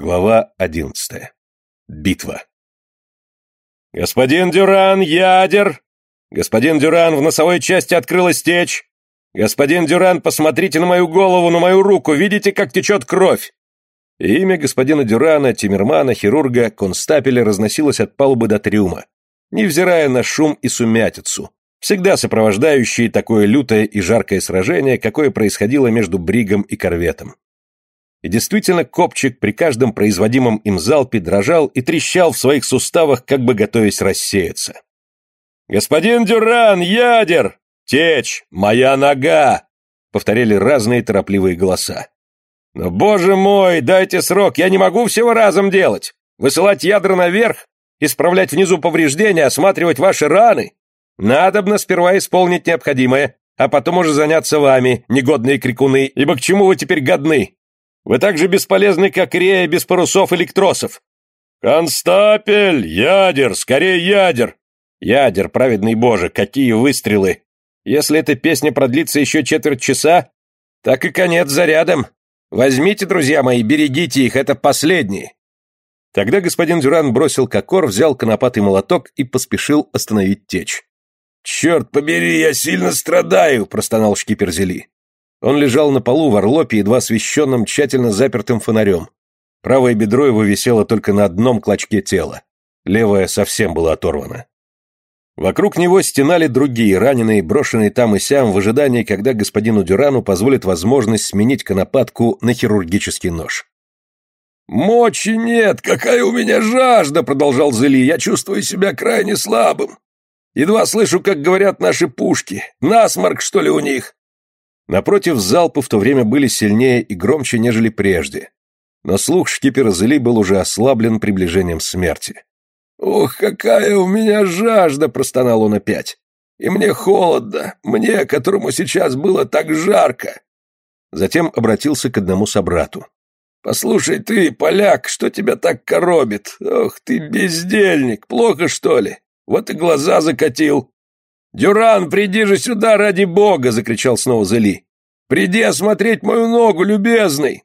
Глава одиннадцатая. Битва. «Господин Дюран, ядер! Господин Дюран, в носовой части открылась течь! Господин Дюран, посмотрите на мою голову, на мою руку, видите, как течет кровь!» имя господина Дюрана, Тиммермана, хирурга, констапеля разносилось от палубы до трюма, невзирая на шум и сумятицу, всегда сопровождающие такое лютое и жаркое сражение, какое происходило между Бригом и корветом. И действительно, копчик при каждом производимом им залпе дрожал и трещал в своих суставах, как бы готовясь рассеяться. «Господин Дюран, ядер! Течь! Моя нога!» — повторяли разные торопливые голоса. «Но, боже мой, дайте срок, я не могу всего разом делать! Высылать ядра наверх, исправлять внизу повреждения, осматривать ваши раны! Надобно сперва исполнить необходимое, а потом уже заняться вами, негодные крикуны, ибо к чему вы теперь годны? Вы так же бесполезны, как Рея без парусов или тросов. Констапель! Ядер! Скорее ядер! Ядер, праведный боже, какие выстрелы! Если эта песня продлится еще четверть часа, так и конец зарядом. Возьмите, друзья мои, берегите их, это последние. Тогда господин Дюран бросил кокор, взял конопатый молоток и поспешил остановить течь. «Черт побери, я сильно страдаю!» – простонал шкипер Зели. Он лежал на полу в орлопе, едва освещенном тщательно запертым фонарем. Правое бедро его висело только на одном клочке тела. Левое совсем было оторвано. Вокруг него стенали другие, раненые, брошенные там и сям, в ожидании, когда господину Дюрану позволит возможность сменить конопатку на хирургический нож. «Мочи нет! Какая у меня жажда!» — продолжал Зели. «Я чувствую себя крайне слабым. Едва слышу, как говорят наши пушки. Насморк, что ли, у них? Напротив, залпы в то время были сильнее и громче, нежели прежде. Но слух шкипера Зели был уже ослаблен приближением смерти. «Ух, какая у меня жажда!» – простонал он опять. «И мне холодно, мне, которому сейчас было так жарко!» Затем обратился к одному собрату. «Послушай ты, поляк, что тебя так коробит? Ох ты, бездельник, плохо что ли? Вот и глаза закатил. «Дюран, приди же сюда ради бога!» — закричал снова Зели. «Приди осмотреть мою ногу, любезный!»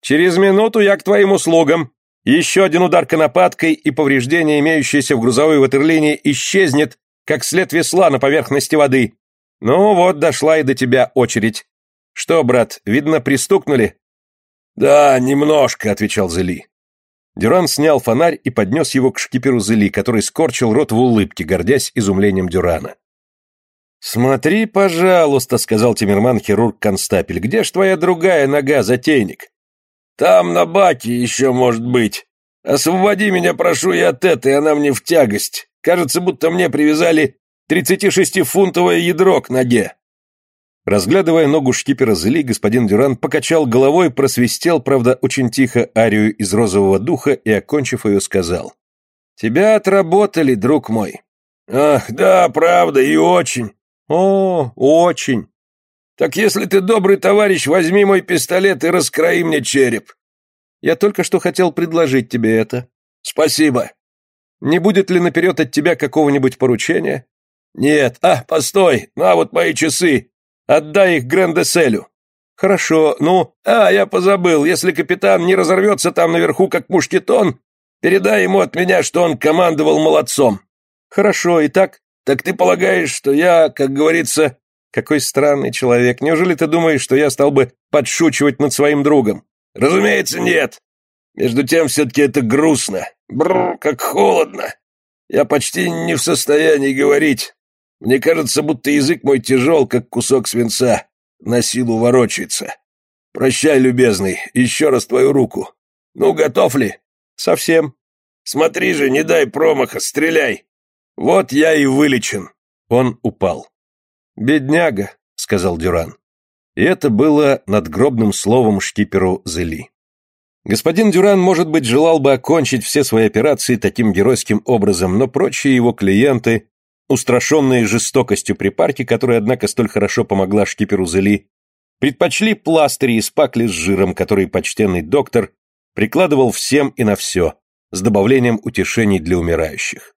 «Через минуту я к твоим услугам. Еще один удар конопаткой, и повреждение, имеющееся в грузовой ватерлине, исчезнет, как след весла на поверхности воды. Ну вот, дошла и до тебя очередь. Что, брат, видно, пристукнули?» «Да, немножко», — отвечал Зели. Дюран снял фонарь и поднес его к шкиперу Зели, который скорчил рот в улыбке, гордясь изумлением Дюрана. «Смотри, пожалуйста», — сказал Тимирман-хирург-констапель, — «где ж твоя другая нога, затейник?» «Там, на баке, еще может быть. Освободи меня, прошу, и от этой, она мне в тягость. Кажется, будто мне привязали 36-фунтовое ядро к ноге». Разглядывая ногу шкипера Зели, господин Дюран покачал головой, просвистел, правда, очень тихо арию из розового духа и, окончив ее, сказал. «Тебя отработали, друг мой». «Ах, да, правда, и очень. «О, очень!» «Так если ты добрый товарищ, возьми мой пистолет и раскрои мне череп». «Я только что хотел предложить тебе это». «Спасибо». «Не будет ли наперед от тебя какого-нибудь поручения?» «Нет. А, постой, на вот мои часы. Отдай их Грандеселю». «Хорошо, ну...» «А, я позабыл, если капитан не разорвется там наверху, как мушкетон, передай ему от меня, что он командовал молодцом». «Хорошо, итак...» Так ты полагаешь, что я, как говорится... Какой странный человек. Неужели ты думаешь, что я стал бы подшучивать над своим другом? Разумеется, нет. Между тем, все-таки это грустно. Бррр, как холодно. Я почти не в состоянии говорить. Мне кажется, будто язык мой тяжел, как кусок свинца. На силу ворочается. Прощай, любезный, еще раз твою руку. Ну, готов ли? Совсем. Смотри же, не дай промаха, стреляй. «Вот я и вылечен!» Он упал. «Бедняга», — сказал Дюран. И это было надгробным словом шкиперу Зели. Господин Дюран, может быть, желал бы окончить все свои операции таким геройским образом, но прочие его клиенты, устрашенные жестокостью припарки, которая, однако, столь хорошо помогла шкиперу Зели, предпочли пластыри из пакли с жиром, который почтенный доктор прикладывал всем и на все, с добавлением утешений для умирающих.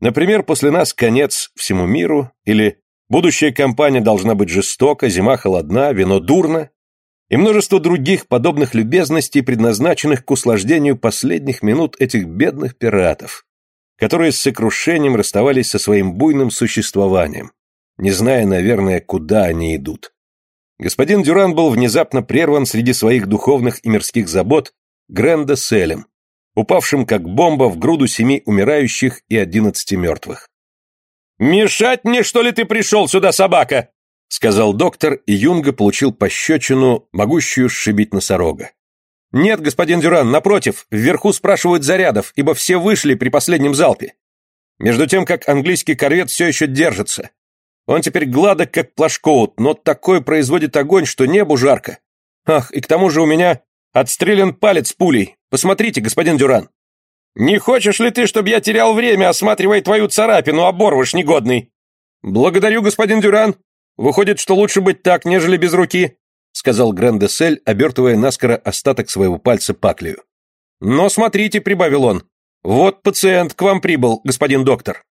Например, после нас конец всему миру, или будущая кампания должна быть жестока, зима холодна, вино дурно. и множество других подобных любезностей, предназначенных к услаждению последних минут этих бедных пиратов, которые с сокрушением расставались со своим буйным существованием, не зная, наверное, куда они идут. Господин Дюран был внезапно прерван среди своих духовных и мирских забот Гренда Селем, упавшим как бомба в груду семи умирающих и одиннадцати мертвых. «Мешать мне, что ли, ты пришел сюда, собака?» — сказал доктор, и Юнга получил пощечину, могущую сшибить носорога. «Нет, господин Дюран, напротив, вверху спрашивают зарядов, ибо все вышли при последнем залпе. Между тем, как английский корвет все еще держится. Он теперь гладок, как плашкоут, но такой производит огонь, что небу жарко. Ах, и к тому же у меня отстрелен палец пулей. Посмотрите, господин Дюран». «Не хочешь ли ты, чтобы я терял время, осматривая твою царапину, оборвыш негодный?» «Благодарю, господин Дюран. Выходит, что лучше быть так, нежели без руки», сказал Гран-де-Сель, обертывая наскоро остаток своего пальца паклею. «Но смотрите», — прибавил он, — «вот пациент к вам прибыл, господин доктор».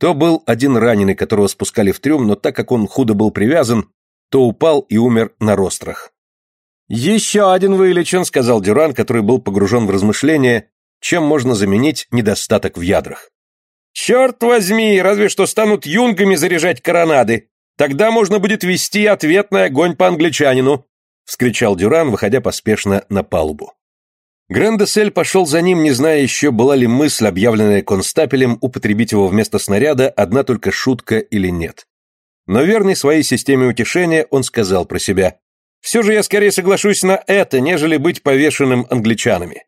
То был один раненый, которого спускали в трюм, но так как он худо был привязан, то упал и умер на рострах. «Еще один вылечен», — сказал Дюран, который был погружен в размышления, чем можно заменить недостаток в ядрах. «Черт возьми, разве что станут юнгами заряжать коронады. Тогда можно будет вести ответный огонь по англичанину», — вскричал Дюран, выходя поспешно на палубу. Грандесель пошел за ним, не зная еще, была ли мысль, объявленная констапелем, употребить его вместо снаряда, одна только шутка или нет. Но верный своей системе утешения, он сказал про себя, «Все же я скорее соглашусь на это, нежели быть повешенным англичанами».